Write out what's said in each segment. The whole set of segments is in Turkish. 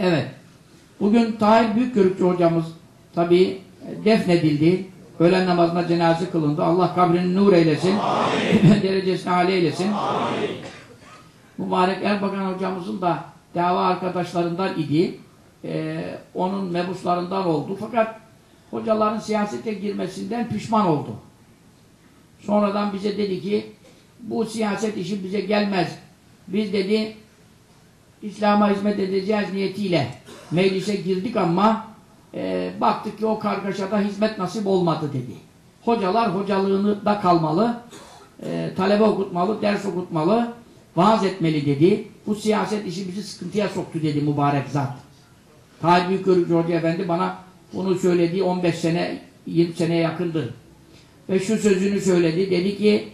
Evet. Bugün Tahir Büyükgörükçü hocamız tabii defnedildi. Öğlen namazına cenaze kılındı. Allah kabrini nur eylesin. Derecesini âli eylesin. Amin. Mübarek Erbakan hocamızın da dava arkadaşlarından idi. Ee, onun mebuslarından oldu. Fakat hocaların siyasete girmesinden pişman oldu. Sonradan bize dedi ki bu siyaset işi bize gelmez. Biz dedi İslam'a hizmet edeceğiz niyetiyle meclise girdik ama e, baktık ki o kargaşada hizmet nasip olmadı dedi. Hocalar hocalığını da kalmalı, e, talebe okutmalı, ders okutmalı, vaaz etmeli dedi. Bu siyaset işi bizi sıkıntıya soktu dedi mübarek zat. Tahir Büyükörükçü Hoca Efendi bana bunu söylediği 15 sene, 20 seneye yakındır. Ve şu sözünü söyledi. Dedi ki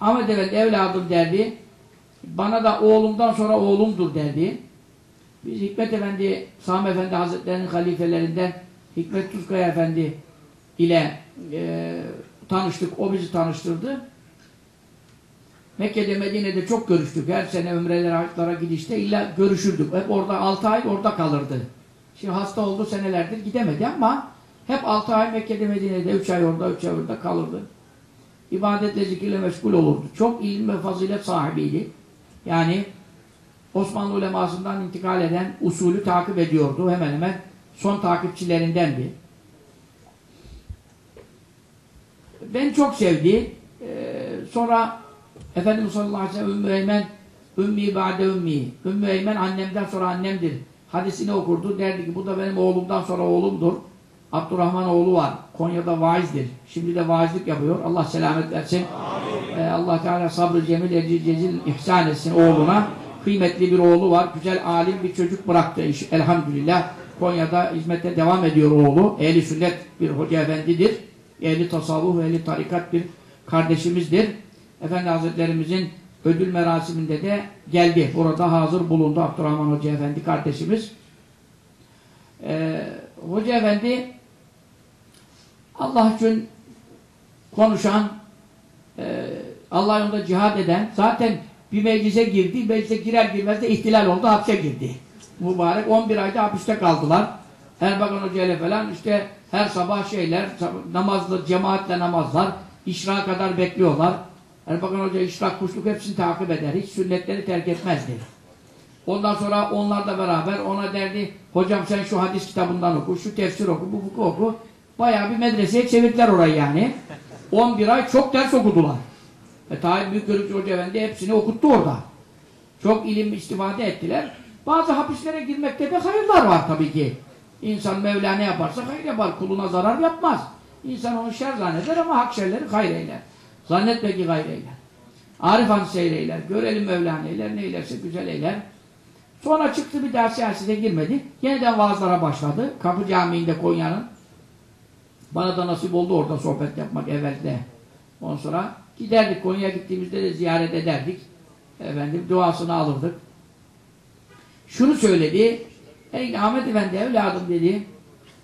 Ahmet Efendi evladım derdi. Bana da oğlumdan sonra oğlumdur derdi. Biz Hikmet Efendi, Sami Efendi Hazretleri'nin halifelerinden Hikmet Tuzkaya Efendi ile e, tanıştık. O bizi tanıştırdı. Mekke'de, Medine'de çok görüştük. Her sene ömrelere, haclara gidişte illa görüşürdük. Hep orada 6 ay orada kalırdı. Şimdi hasta oldu senelerdir gidemedi ama hep 6 ay Mekke'de, Medine'de 3 ay orada, 3 ay orada kalırdı. İbadetle, zikirle meşgul olurdu. Çok ilim ve fazilet sahibiydi. Yani Osmanlı ulemasından intikal eden usulü takip ediyordu. Hemen hemen son takipçilerindendi. Ben çok sevdi. Ee, sonra Efendimiz sallallahu aleyhi ve sellem Ümmü Eymen Ümmi ba'de ümmi. Ümmü Eymen annemden sonra annemdir. Hadisini okurdu. Derdi ki bu da benim oğlumdan sonra oğlumdur. Abdurrahman oğlu var. Konya'da vaizdir. Şimdi de vaizlik yapıyor. Allah selamet versin. Ee, Allah Teala sabrı cemil ecil cezil ihsan etsin oğluna. Kıymetli bir oğlu var. Güzel alim bir çocuk bıraktı. Elhamdülillah. Konya'da hizmete devam ediyor oğlu. Ehli sünnet bir hoca efendidir. Ehli tasavvuf, ehli tarikat bir kardeşimizdir. Efendi Hazretlerimizin ödül merasiminde de geldi. Burada hazır bulundu Abdurrahman Hoca Efendi kardeşimiz. Ee, Hoca Efendi Allah için konuşan Allah yolunda cihad eden zaten bir meclise girdi. Meclise girer girmez de ihtilal oldu. Hapse girdi. Mübarek 11 ayda hapiste kaldılar. Erbakan Hoca ile falan işte her sabah şeyler namazlı cemaatle namazlar işra kadar bekliyorlar. Erbakan Hoca işrak kuşluk hepsini takip eder. Hiç sünnetleri terk etmezdi. Ondan sonra onlarla beraber ona derdi hocam sen şu hadis kitabından oku, şu tefsir oku, bu fıkıh oku. Bayağı bir medreseye çevirdiler orayı yani. 11 ay çok ders okudular. Ve Tahir Büyükörükçü Hoca Efendi hepsini okuttu orada. Çok ilim istifade ettiler. Bazı hapislere girmekte de hayırlar var tabii ki. İnsan Mevla ne yaparsa hayır yapar. Kuluna zarar yapmaz. İnsan onu şer zanneder ama hak şerleri hayır eyler. Zannetme ki hayır eyler. Arif Han seyreyler. Görelim Mevla neyler, neylerse güzel eyler. Sonra çıktı bir daha siyasete girmedi. Yeniden vaazlara başladı. Kapı Camii'nde Konya'nın. Bana da nasip oldu orada sohbet yapmak evvelde. Ondan sonra giderdik. Konya'ya gittiğimizde de ziyaret ederdik. Efendim duasını alırdık. Şunu söyledi. Ey Ahmet Efendi evladım dedi.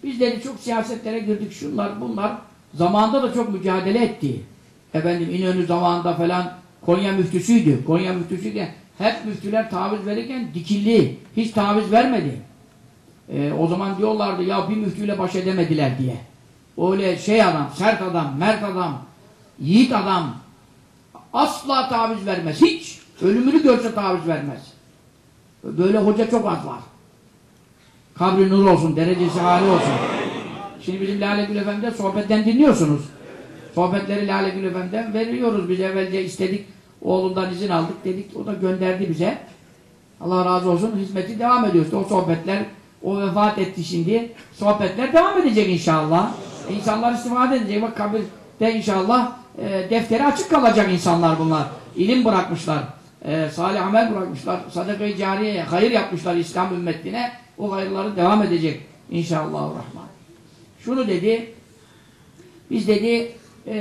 Biz dedi çok siyasetlere girdik şunlar bunlar. Zamanında da çok mücadele etti. Efendim İnönü zamanında falan Konya müftüsüydü. Konya müftüsüyken hep müftüler taviz verirken dikilli. Hiç taviz vermedi. Ee, o zaman diyorlardı ya bir müftüyle baş edemediler diye. Öyle şey adam, sert adam, mert adam, yiğit adam asla taviz vermez. Hiç. Ölümünü görse taviz vermez. Böyle hoca çok az var. Kabri nur olsun, derecesi hali olsun. Şimdi bizim Lale Gül Efendi'de sohbetten dinliyorsunuz. Sohbetleri Lale Gül Efendi'den veriyoruz. Biz evvelce istedik, oğlundan izin aldık dedik. O da gönderdi bize. Allah razı olsun. Hizmeti devam ediyor. O sohbetler, o vefat etti şimdi. Sohbetler devam edecek inşallah. İnsanlar istifade edecek. Bak kabirde inşallah e, defteri açık kalacak insanlar bunlar. İlim bırakmışlar. E, salih amel bırakmışlar. Sadaka-i cariyeye hayır yapmışlar İslam ümmetine. O hayırları devam edecek inşallah. Rahman. Şunu dedi. Biz dedi e,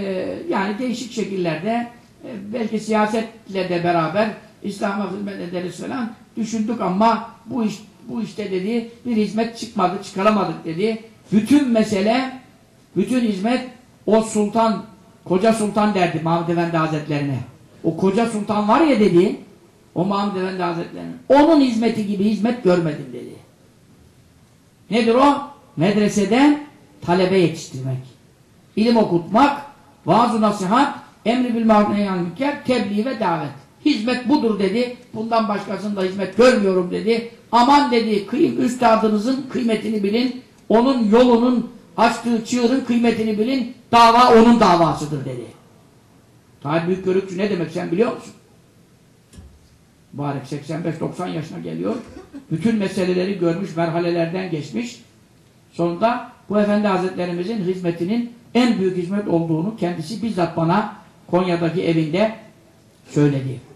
yani değişik şekillerde e, belki siyasetle de beraber İslam'a hizmet ederiz falan düşündük ama bu iş bu işte dedi bir hizmet çıkmadı, çıkaramadık dedi. Bütün mesele, bütün hizmet o sultan, koca sultan derdi Mahmud Efendi Hazretlerine. O koca sultan var ya dedi, O Mahmud Efendi Hazretleri'nin onun hizmeti gibi hizmet görmedim dedi. Nedir o? Medreseden talebe yetiştirmek. ilim okutmak, vaaz-ı nasihat, emri bil maruf nehy anil münker, tebliğ ve davet. Hizmet budur dedi. Bundan başkasında hizmet görmüyorum dedi. Aman dedi, kıyım üstadınızın kıymetini bilin. Onun yolunun açtığı çığırın kıymetini bilin. Dava onun davasıdır dedi. Tahir Büyük Görükçü ne demek sen biliyor musun? Mübarek 85-90 yaşına geliyor. Bütün meseleleri görmüş, merhalelerden geçmiş. Sonunda bu Efendi Hazretlerimizin hizmetinin en büyük hizmet olduğunu kendisi bizzat bana Konya'daki evinde söyledi.